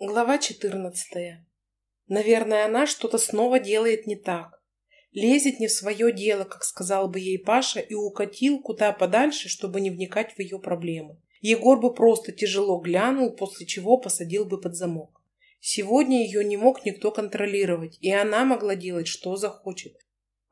Глава 14. Наверное, она что-то снова делает не так. Лезет не в свое дело, как сказал бы ей Паша, и укатил куда подальше, чтобы не вникать в ее проблемы. Егор бы просто тяжело глянул, после чего посадил бы под замок. Сегодня ее не мог никто контролировать, и она могла делать, что захочет.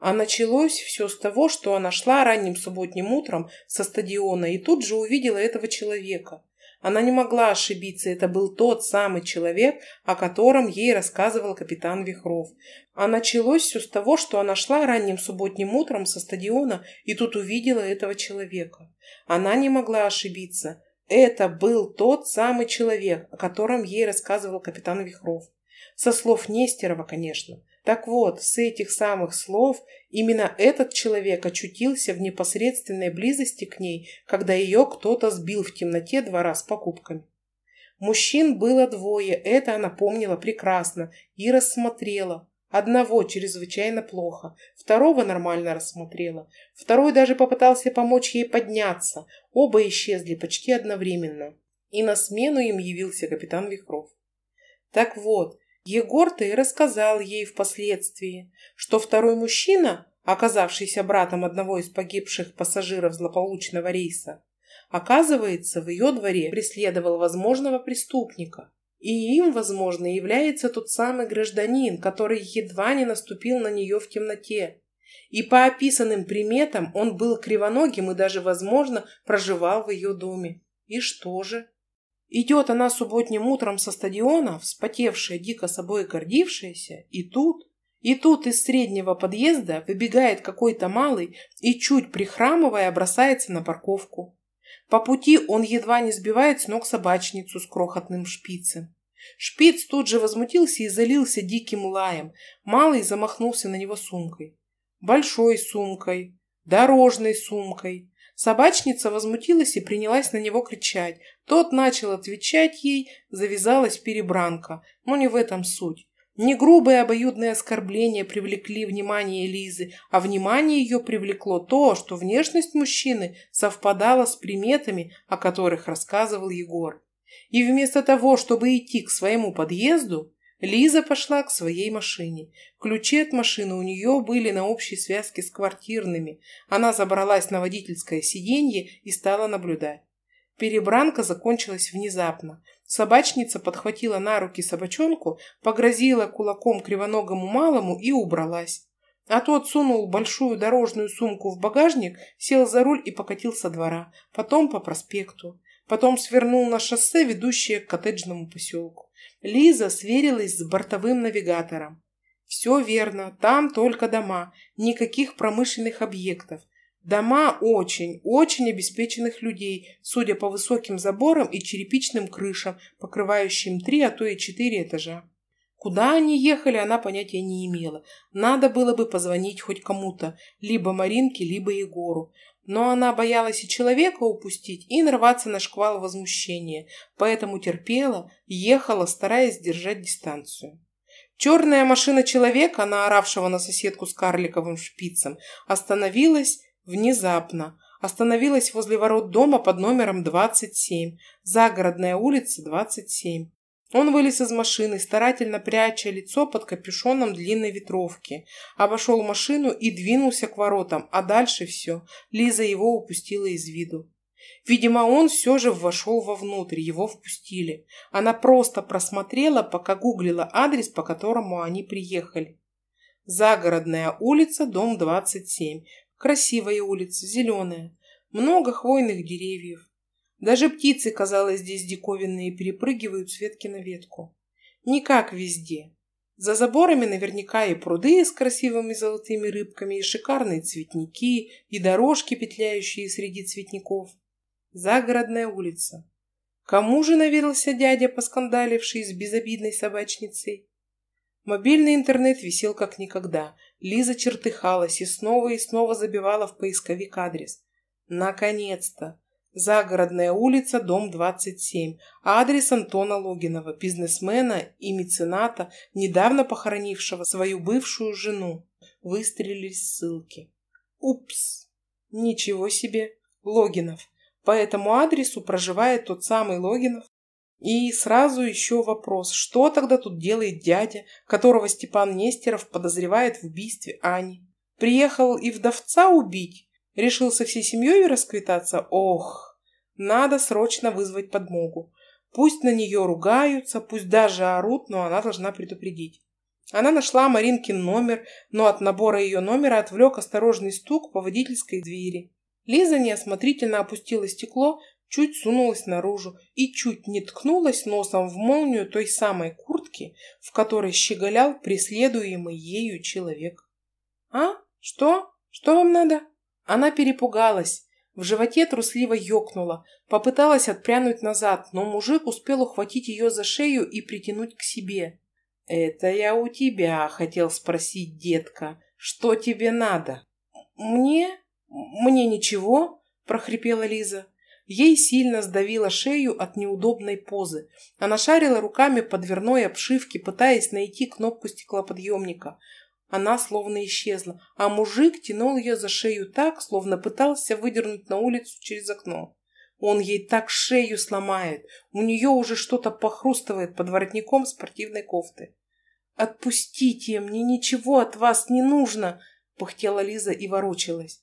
А началось все с того, что она шла ранним субботним утром со стадиона и тут же увидела этого человека – она не могла ошибиться, это был тот самый человек, о котором ей рассказывал капитан Вихров. А началось все с того, что она шла ранним субботним утром со стадиона и тут увидела этого человека. Она не могла ошибиться. Это был тот самый человек, о котором ей рассказывал капитан Вихров. Со слов Нестерова, конечно. Так вот, с этих самых слов именно этот человек очутился в непосредственной близости к ней, когда ее кто-то сбил в темноте двора с покупками. Мужчин было двое, это она помнила прекрасно и рассмотрела. Одного чрезвычайно плохо, второго нормально рассмотрела. Второй даже попытался помочь ей подняться. Оба исчезли почти одновременно. И на смену им явился капитан Вихров. Так вот, Егор-то и рассказал ей впоследствии, что второй мужчина, оказавшийся братом одного из погибших пассажиров злополучного рейса, оказывается, в ее дворе преследовал возможного преступника. И им, возможно, является тот самый гражданин, который едва не наступил на нее в темноте. И по описанным приметам он был кривоногим и даже, возможно, проживал в ее доме. И что же? Идет она субботним утром со стадиона, вспотевшая, дико собой гордившаяся, и тут, и тут из среднего подъезда выбегает какой-то малый и, чуть прихрамывая, бросается на парковку. По пути он едва не сбивает с ног собачницу с крохотным шпицем. Шпиц тут же возмутился и залился диким лаем. Малый замахнулся на него сумкой. Большой сумкой, дорожной сумкой, Собачница возмутилась и принялась на него кричать. Тот начал отвечать ей, завязалась перебранка. Но не в этом суть. Не грубые обоюдные оскорбления привлекли внимание Лизы, а внимание ее привлекло то, что внешность мужчины совпадала с приметами, о которых рассказывал Егор. И вместо того, чтобы идти к своему подъезду, Лиза пошла к своей машине. Ключи от машины у нее были на общей связке с квартирными. Она забралась на водительское сиденье и стала наблюдать. Перебранка закончилась внезапно. Собачница подхватила на руки собачонку, погрозила кулаком кривоногому малому и убралась. А тот сунул большую дорожную сумку в багажник, сел за руль и покатил со двора, потом по проспекту. Потом свернул на шоссе, ведущее к коттеджному поселку. Лиза сверилась с бортовым навигатором. Все верно, там только дома, никаких промышленных объектов. Дома очень, очень обеспеченных людей, судя по высоким заборам и черепичным крышам, покрывающим три, а то и четыре этажа. Куда они ехали, она понятия не имела. Надо было бы позвонить хоть кому-то, либо Маринке, либо Егору. Но она боялась и человека упустить, и нарваться на шквал возмущения, поэтому терпела, ехала, стараясь держать дистанцию. Черная машина человека, наоравшего на соседку с карликовым шпицем, остановилась внезапно. Остановилась возле ворот дома под номером 27, загородная улица 27. Он вылез из машины, старательно пряча лицо под капюшоном длинной ветровки. Обошел машину и двинулся к воротам, а дальше все. Лиза его упустила из виду. Видимо, он все же вошел вовнутрь, его впустили. Она просто просмотрела, пока гуглила адрес, по которому они приехали. Загородная улица, дом 27. Красивая улица, зеленая. Много хвойных деревьев. Даже птицы, казалось, здесь диковинные, перепрыгивают с ветки на ветку. Не как везде. За заборами наверняка и пруды с красивыми золотыми рыбками, и шикарные цветники, и дорожки, петляющие среди цветников. Загородная улица. Кому же наведался дядя, поскандаливший с безобидной собачницей? Мобильный интернет висел как никогда. Лиза чертыхалась и снова и снова забивала в поисковик адрес. Наконец-то! Загородная улица, дом 27. Адрес Антона Логинова, бизнесмена и мецената, недавно похоронившего свою бывшую жену. Выстрелились ссылки. Упс! Ничего себе! Логинов. По этому адресу проживает тот самый Логинов. И сразу еще вопрос, что тогда тут делает дядя, которого Степан Нестеров подозревает в убийстве Ани? Приехал и вдовца убить? Решил со всей семьей расквитаться? Ох, надо срочно вызвать подмогу. Пусть на нее ругаются, пусть даже орут, но она должна предупредить. Она нашла Маринкин номер, но от набора ее номера отвлек осторожный стук по водительской двери. Лиза неосмотрительно опустила стекло, чуть сунулась наружу и чуть не ткнулась носом в молнию той самой куртки, в которой щеголял преследуемый ею человек. «А? Что? Что вам надо?» Она перепугалась. В животе трусливо ёкнула, попыталась отпрянуть назад, но мужик успел ухватить ее за шею и притянуть к себе. «Это я у тебя хотел спросить, детка. Что тебе надо?» «Мне? Мне ничего?» – прохрипела Лиза. Ей сильно сдавило шею от неудобной позы. Она шарила руками по дверной обшивке, пытаясь найти кнопку стеклоподъемника. Она словно исчезла, а мужик тянул ее за шею так, словно пытался выдернуть на улицу через окно. Он ей так шею сломает. У нее уже что-то похрустывает под воротником спортивной кофты. «Отпустите, мне ничего от вас не нужно!» — пыхтела Лиза и ворочалась.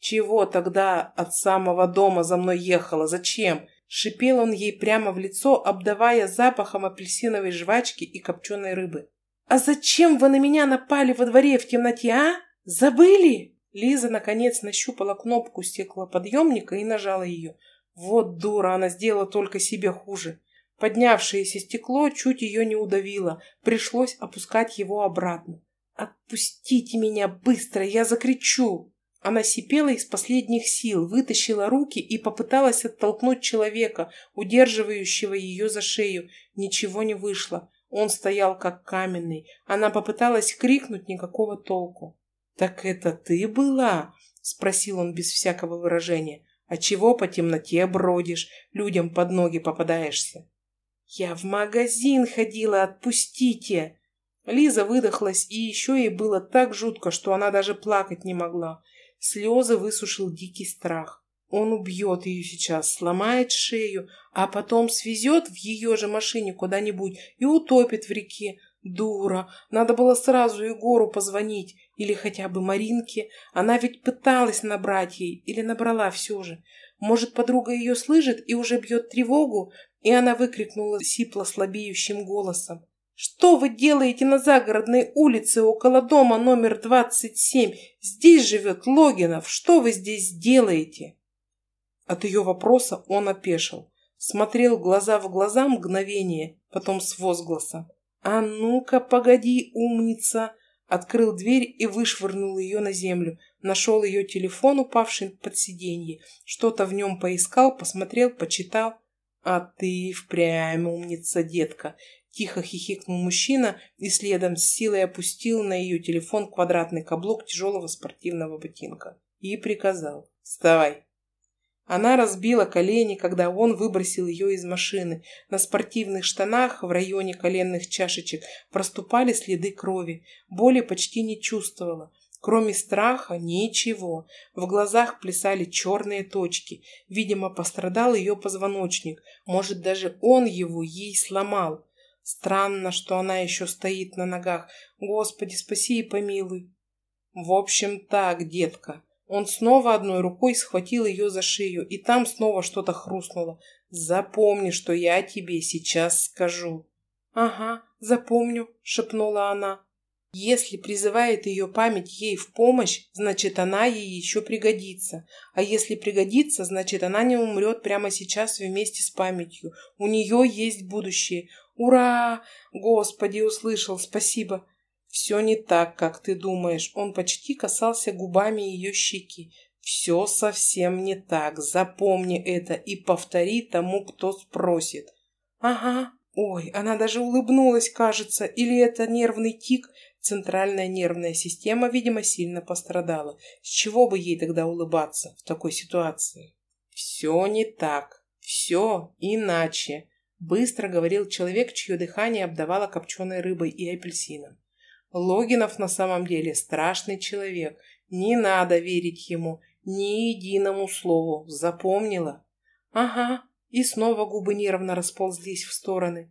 «Чего тогда от самого дома за мной ехала? Зачем?» Шипел он ей прямо в лицо, обдавая запахом апельсиновой жвачки и копченой рыбы. «А зачем вы на меня напали во дворе в темноте, а? Забыли?» Лиза, наконец, нащупала кнопку стеклоподъемника и нажала ее. Вот дура, она сделала только себе хуже. Поднявшееся стекло чуть ее не удавило. Пришлось опускать его обратно. «Отпустите меня быстро, я закричу!» Она сипела из последних сил, вытащила руки и попыталась оттолкнуть человека, удерживающего ее за шею. Ничего не вышло. Он стоял как каменный. Она попыталась крикнуть, никакого толку. «Так это ты была?» — спросил он без всякого выражения. «А чего по темноте бродишь, людям под ноги попадаешься?» «Я в магазин ходила, отпустите!» Лиза выдохлась, и еще ей было так жутко, что она даже плакать не могла. Слезы высушил дикий страх. Он убьет ее сейчас, сломает шею, а потом свезет в ее же машине куда-нибудь и утопит в реке. Дура! Надо было сразу Егору позвонить, или хотя бы Маринке. Она ведь пыталась набрать ей, или набрала все же. Может, подруга ее слышит и уже бьет тревогу? И она выкрикнула сипло слабеющим голосом. Что вы делаете на загородной улице около дома номер 27? Здесь живет Логинов. Что вы здесь делаете? От ее вопроса он опешил. Смотрел глаза в глаза мгновение, потом с возгласа. «А ну-ка, погоди, умница!» Открыл дверь и вышвырнул ее на землю. Нашел ее телефон, упавший под сиденье. Что-то в нем поискал, посмотрел, почитал. «А ты впрямь умница, детка. Тихо хихикнул мужчина и следом с силой опустил на ее телефон квадратный каблук тяжелого спортивного ботинка. И приказал «Вставай». Она разбила колени, когда он выбросил ее из машины. На спортивных штанах в районе коленных чашечек проступали следы крови. Боли почти не чувствовала. Кроме страха ничего. В глазах плясали черные точки. Видимо, пострадал ее позвоночник. Может, даже он его ей сломал. Странно, что она еще стоит на ногах. Господи, спаси и помилуй. В общем так, детка. Он снова одной рукой схватил ее за шею, и там снова что-то хрустнуло. Запомни, что я тебе сейчас скажу. Ага, запомню, шепнула она. Если призывает ее память ей в помощь, значит, она ей еще пригодится. А если пригодится, значит, она не умрет прямо сейчас вместе с памятью. У нее есть будущее. Ура! Господи, услышал, спасибо. Все не так, как ты думаешь. Он почти касался губами ее щеки. Все совсем не так. Запомни это и повтори тому, кто спросит. Ага. Ой, она даже улыбнулась, кажется. Или это нервный тик? Центральная нервная система, видимо, сильно пострадала. С чего бы ей тогда улыбаться в такой ситуации? Все не так. Все иначе. Быстро говорил человек, чье дыхание обдавало копченой рыбой и апельсином. Логинов на самом деле страшный человек. Не надо верить ему, ни единому слову. Запомнила? Ага. И снова губы нервно расползлись в стороны.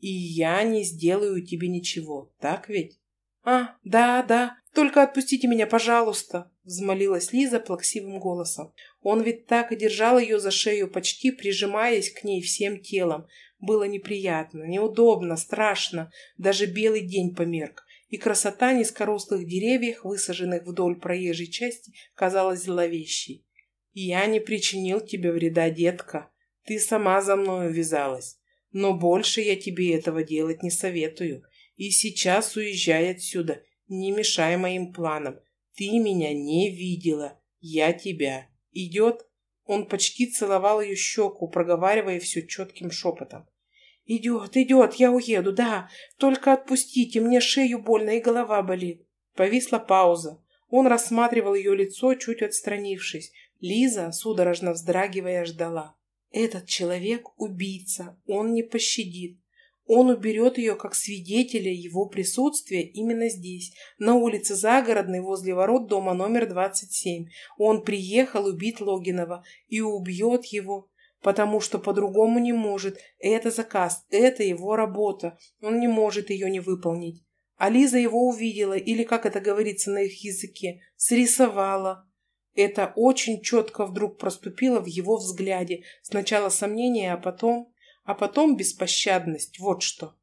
«И я не сделаю тебе ничего, так ведь?» «А, да, да, только отпустите меня, пожалуйста!» взмолилась Лиза плаксивым голосом. Он ведь так и держал ее за шею, почти прижимаясь к ней всем телом. Было неприятно, неудобно, страшно, даже белый день померк, и красота низкорослых деревьев, высаженных вдоль проезжей части, казалась зловещей. «Я не причинил тебе вреда, детка. Ты сама за мною вязалась. Но больше я тебе этого делать не советую. И сейчас уезжай отсюда, не мешай моим планам. Ты меня не видела, я тебя. Идет?» Он почти целовал ее щеку, проговаривая все четким шепотом. «Идет, идет, я уеду, да. Только отпустите, мне шею больно и голова болит». Повисла пауза. Он рассматривал ее лицо, чуть отстранившись. Лиза, судорожно вздрагивая, ждала. «Этот человек – убийца, он не пощадит. Он уберет ее как свидетеля его присутствия именно здесь, на улице Загородной, возле ворот дома номер 27. Он приехал убить Логинова и убьет его, потому что по-другому не может. Это заказ, это его работа. Он не может ее не выполнить. А Лиза его увидела, или, как это говорится на их языке, срисовала. Это очень четко вдруг проступило в его взгляде. Сначала сомнение, а потом а потом беспощадность, вот что.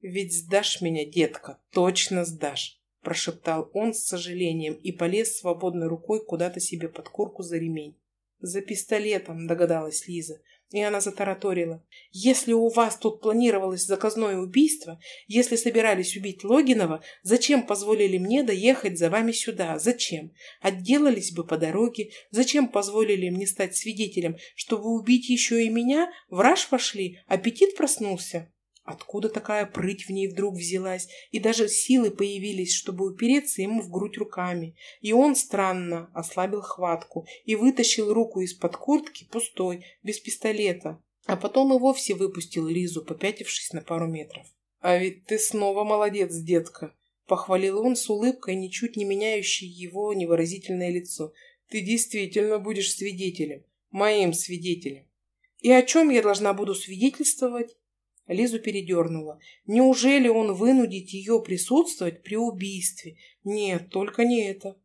«Ведь сдашь меня, детка, точно сдашь», – прошептал он с сожалением и полез свободной рукой куда-то себе под курку за ремень. «За пистолетом», – догадалась Лиза. И она затараторила. «Если у вас тут планировалось заказное убийство, если собирались убить Логинова, зачем позволили мне доехать за вами сюда? Зачем? Отделались бы по дороге. Зачем позволили мне стать свидетелем, чтобы убить еще и меня? Враж вошли? Аппетит проснулся?» Откуда такая прыть в ней вдруг взялась, и даже силы появились, чтобы упереться ему в грудь руками. И он странно ослабил хватку и вытащил руку из-под куртки пустой, без пистолета. А потом и вовсе выпустил Лизу, попятившись на пару метров. «А ведь ты снова молодец, детка!» Похвалил он с улыбкой, ничуть не меняющей его невыразительное лицо. «Ты действительно будешь свидетелем. Моим свидетелем. И о чем я должна буду свидетельствовать? Лизу передернула. Неужели он вынудит ее присутствовать при убийстве? Нет, только не это.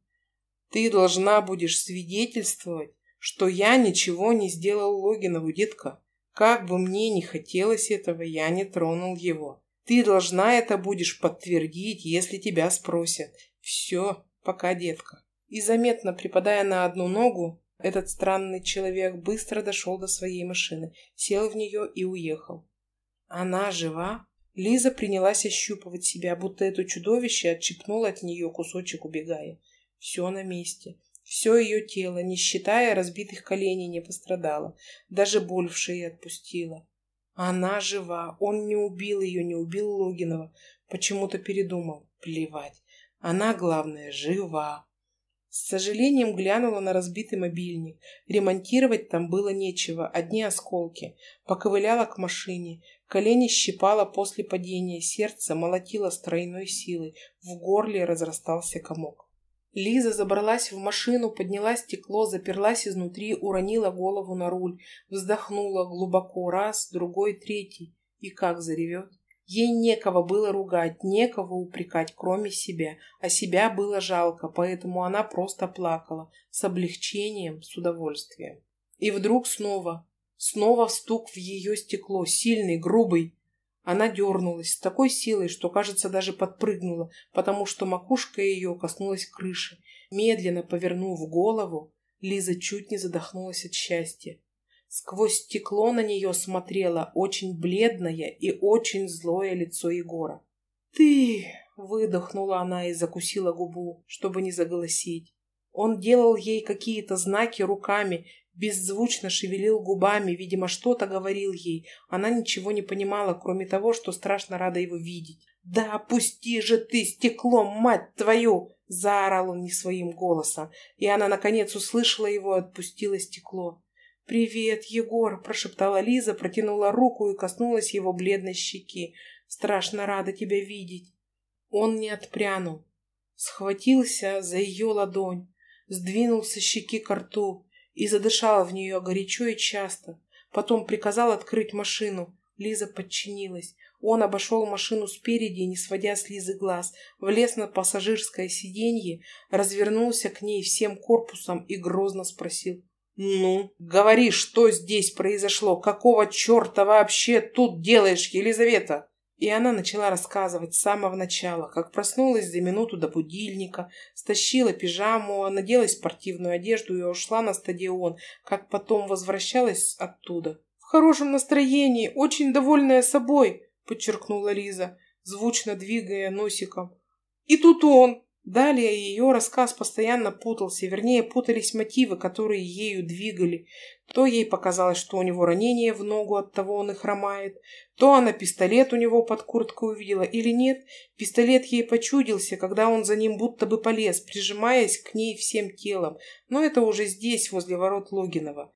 Ты должна будешь свидетельствовать, что я ничего не сделал Логинову, детка. Как бы мне не хотелось этого, я не тронул его. Ты должна это будешь подтвердить, если тебя спросят. Все, пока, детка. И заметно припадая на одну ногу, этот странный человек быстро дошел до своей машины, сел в нее и уехал. Она жива? Лиза принялась ощупывать себя, будто это чудовище отщипнуло от нее кусочек, убегая. Все на месте. Все ее тело, не считая разбитых коленей, не пострадало. Даже боль в шее отпустила. Она жива. Он не убил ее, не убил Логинова. Почему-то передумал. Плевать. Она, главное, жива. С сожалением глянула на разбитый мобильник. Ремонтировать там было нечего, одни осколки. Поковыляла к машине. Колени щипала после падения, сердце молотило с тройной силой. В горле разрастался комок. Лиза забралась в машину, подняла стекло, заперлась изнутри, уронила голову на руль, вздохнула глубоко раз, другой, третий. И как заревет. Ей некого было ругать, некого упрекать, кроме себя, а себя было жалко, поэтому она просто плакала, с облегчением, с удовольствием. И вдруг снова, снова стук в ее стекло, сильный, грубый. Она дернулась с такой силой, что, кажется, даже подпрыгнула, потому что макушка ее коснулась крыши. Медленно повернув голову, Лиза чуть не задохнулась от счастья. Сквозь стекло на нее смотрело очень бледное и очень злое лицо Егора. «Ты!» — выдохнула она и закусила губу, чтобы не заголосить. Он делал ей какие-то знаки руками, беззвучно шевелил губами, видимо, что-то говорил ей. Она ничего не понимала, кроме того, что страшно рада его видеть. «Да опусти же ты стекло, мать твою!» — заорал он не своим голосом. И она, наконец, услышала его и отпустила стекло. «Привет, Егор!» – прошептала Лиза, протянула руку и коснулась его бледной щеки. «Страшно рада тебя видеть!» Он не отпрянул. Схватился за ее ладонь, сдвинулся щеки к рту и задышал в нее горячо и часто. Потом приказал открыть машину. Лиза подчинилась. Он обошел машину спереди, не сводя с Лизы глаз, влез на пассажирское сиденье, развернулся к ней всем корпусом и грозно спросил. «Ну, говори, что здесь произошло? Какого черта вообще тут делаешь, Елизавета?» И она начала рассказывать с самого начала, как проснулась за минуту до будильника, стащила пижаму, надела спортивную одежду и ушла на стадион, как потом возвращалась оттуда. «В хорошем настроении, очень довольная собой», — подчеркнула Лиза, звучно двигая носиком. «И тут он!» Далее ее рассказ постоянно путался, вернее, путались мотивы, которые ею двигали. То ей показалось, что у него ранение в ногу, от того он и хромает, то она пистолет у него под курткой увидела, или нет, пистолет ей почудился, когда он за ним будто бы полез, прижимаясь к ней всем телом, но это уже здесь, возле ворот Логинова.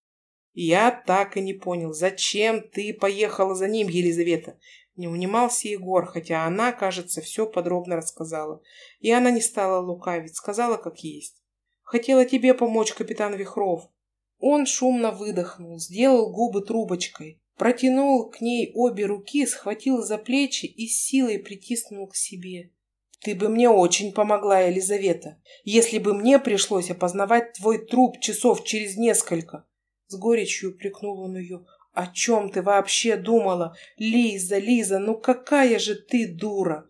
Я так и не понял, зачем ты поехала за ним, Елизавета? Не унимался Егор, хотя она, кажется, все подробно рассказала. И она не стала лукавить, сказала как есть. «Хотела тебе помочь, капитан Вихров». Он шумно выдохнул, сделал губы трубочкой, протянул к ней обе руки, схватил за плечи и силой притиснул к себе. «Ты бы мне очень помогла, Елизавета, если бы мне пришлось опознавать твой труп часов через несколько!» С горечью упрекнул он ее. «О чем ты вообще думала? Лиза, Лиза, ну какая же ты дура!»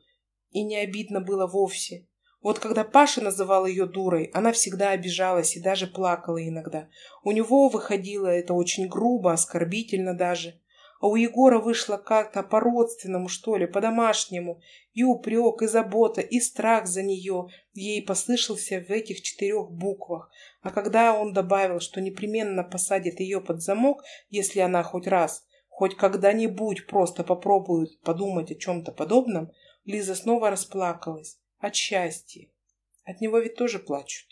И не обидно было вовсе. Вот когда Паша называл ее дурой, она всегда обижалась и даже плакала иногда. У него выходило это очень грубо, оскорбительно даже. А у Егора вышло как-то по-родственному, что ли, по-домашнему. И упрек, и забота, и страх за нее ей послышался в этих четырех буквах. А когда он добавил, что непременно посадит ее под замок, если она хоть раз, хоть когда-нибудь просто попробует подумать о чем-то подобном, Лиза снова расплакалась. От счастья. От него ведь тоже плачут.